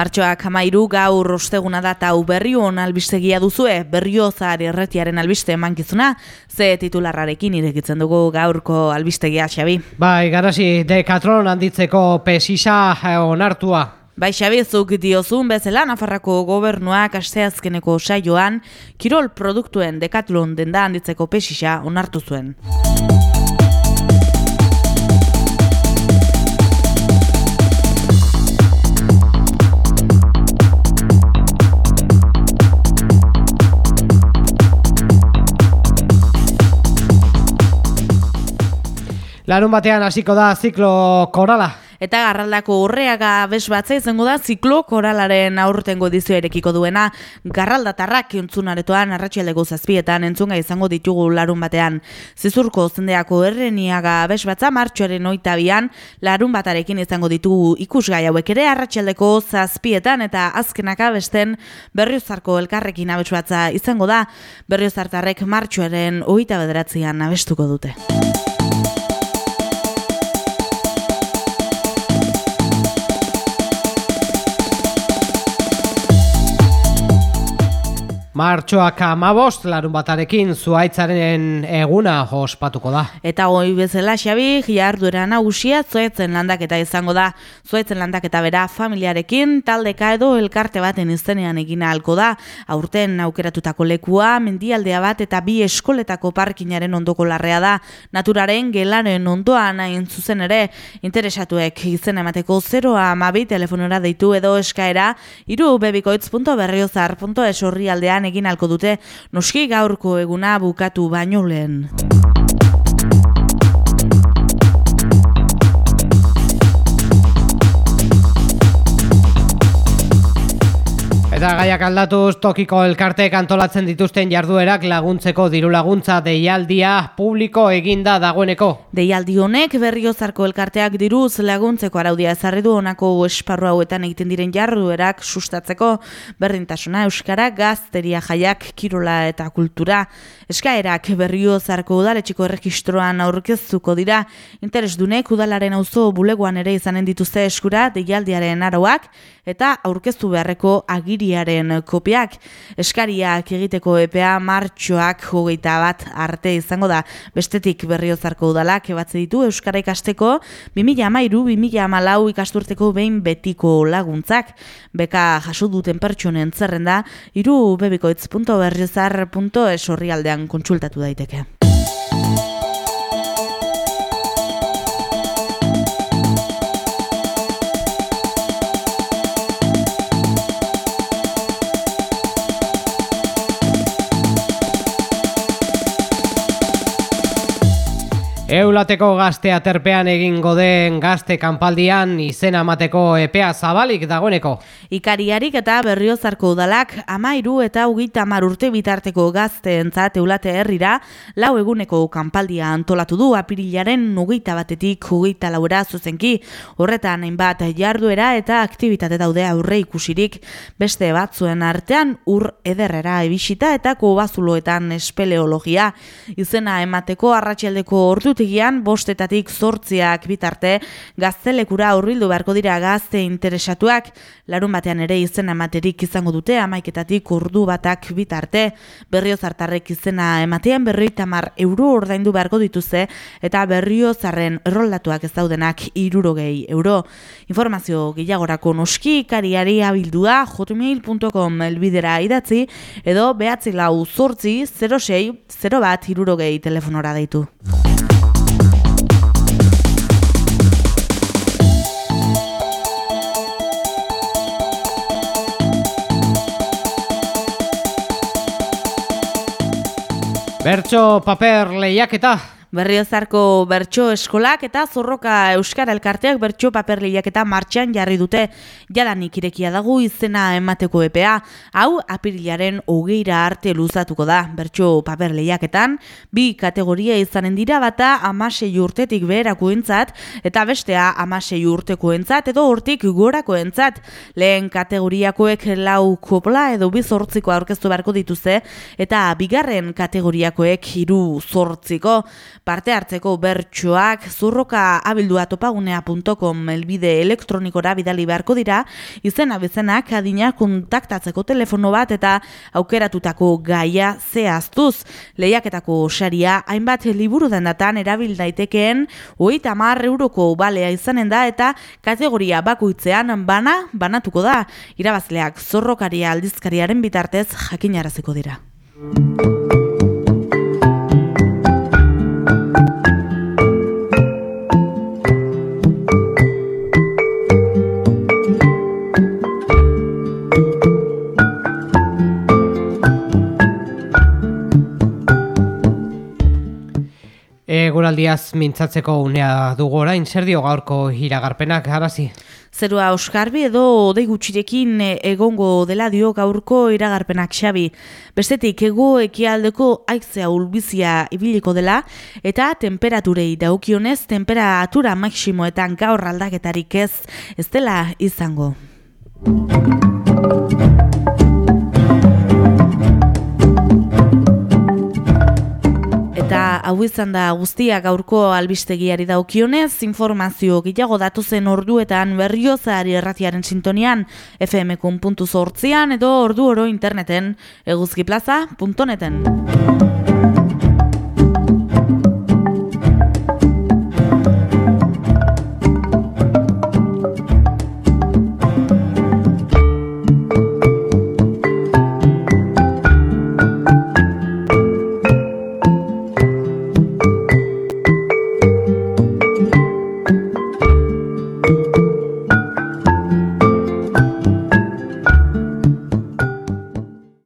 Martxoak amairu gaur osteguna da eta berrion albistegia duzue, berriozar erretiaren albiste emankizuna, ze titularrarekin irekitzen dugu gaurko albistegia, Xabi. Bai, garasi, dekatron handitzeko pesisa eh, onartua. Bai, Xabi, zuk diozun bezala Nafarrako gobernuak asteazkeneko saioan, kirol produktuen dekatlon denda handitzeko pesisa onartu zuen. Larun batean hasiko da ziklo korala. Eta garraldako urreaga bes batza izango da ziklo koralaren aurtengo edizio erekiko duena. Garraldatarrak entzunaretoan arratxaldeko zazpietan entzunga izango ditugu larun batean. Zizurko zendeako erreniaga bes batza martxoaren oitabian larun batarekin izango ditugu ikusgai hauek ere arratxaldeko zazpietan eta azkenaka besten berriozarko elkarrekin abes batza izango da. Berriozartarrek martxoaren oita bederatzean abestuko dute. Martxoak amabost larun batarekin zuaitzaren eguna ospatuko da. Eta goi bezala xabi, jarduera nagusia zuaitzen landaketa izango da. Zuaitzen landaketa bera familiarekin, taldeka edo elkarte baten izenean egina halko da. Aurten aukeratutako lekua, mendialdea bat eta bi eskoletako parkinaren ondoko larrea da. Naturaren gelaren ondoan hain zuzen ere, interesatuek izen emateko 0 amabi telefonora deitu edo eskaera, iru bebikoitz.berriozar.es aldean egin alko dute noski gaurko eguna bukatu baino lehen. Eta gaiak aldatuz tokiko elkartek antolatzen dituzten jarduerak laguntzeko diru laguntza deialdia publiko eginda dagoeneko. Deialdi honek berriozarko elkarteak diruz laguntzeko araudia ezarri du honako esparru hauetan egiten diren jarduerak sustatzeko berdintasuna euskara gazteria jaiak kirola eta kultura. Eskaerak berriozarko udaletxiko erregistroan aurkeztuko dira interesdunek udalaren auzo bulegoan ere izanen dituzte eskura deialdiaren arauak eta aurkeztu beharreko agiri legediaren kopiak. Eskariak egiteko epea martxoak hogeita bat arte izango da. Bestetik berriozarko udalak ebatze ditu Euskara ikasteko 2000 amairu, 2000 amalau ikasturteko behin betiko laguntzak. Beka jaso duten pertsonen zerrenda, iru bebikoitz.berriozar.es horri aldean kontsultatu daiteke. Eulateko gazte aterpean egingo den gazte kanpaldian izena amateko epea zabalik dagoeneko. Ikariarik eta berriozarko udalak amairu eta ugita mar urte bitarteko gazte entzat eulate herrira lau eguneko kanpaldia antolatu du apirilaren ugita batetik ugita laura zuzenki. Horretan hainbat jarduera eta aktivitate daude aurre ikusirik beste batzuen artean ur ederrera ebisita eta kobazuloetan espeleologia. Izena emateko arratsialdeko ordut ordutegian bostetatik zortziak bitarte gaztelekura urrildu beharko dira gazte interesatuak larun batean ere izena ematerik izango dute amaiketatik urdu batak bitarte berriozartarrek izena ematean berroita mar euro ordaindu beharko dituze eta berriozarren erroldatuak ez daudenak irurogei euro. Informazio gehiagorako noski ikariari abildua hotmail.com elbidera idatzi edo behatzi lau zortzi 06 0 bat irurogei telefonora deitu. Bertso paper lehiaketa Berriozarko bertso eskolak eta zorroka euskara elkarteak bertso paperliak eta martxan jarri dute jadanik irekia dago izena emateko epea. Hau apirilaren hogeira arte luzatuko da bertso paperleiaketan. Bi kategoria izanen dira bata amasei urtetik beherako entzat eta bestea amasei urteko entzat edo hortik gorako entzat. Lehen kategoriakoek lau kopla edo bi zortziko aurkeztu beharko dituzte eta bigarren kategoriakoek hiru zortziko parte hartzeko bertsoak zurroka abildua topagunea.com elbide elektronikora bidali beharko dira, izena bezenak adina kontaktatzeko telefono bat eta aukeratutako gaia zehaztuz. Lehiaketako saria hainbat liburu dendatan erabil daitekeen, oita mar euroko balea izanen da eta kategoria bakoitzean bana banatuko da. Irabazleak zorrokaria aldizkariaren bitartez jakinaraziko dira. Eguraldiaz mintzatzeko unea dugu orain, zer dio gaurko iragarpenak, arazi? Zerua Oskarbi edo odei gutxirekin egongo dela dio gaurko iragarpenak xabi. Bestetik ego ekialdeko aizea ulbizia ibiliko dela eta temperaturei daukionez temperatura maksimoetan gaur aldaketarik ez ez dela izango. Hau izan da guztia gaurko albistegiari daukionez, informazio gehiago datu zen orduetan berriozari erratiaren sintonian fm.zortzian edo ordu oro interneten eguzkiplaza.neten.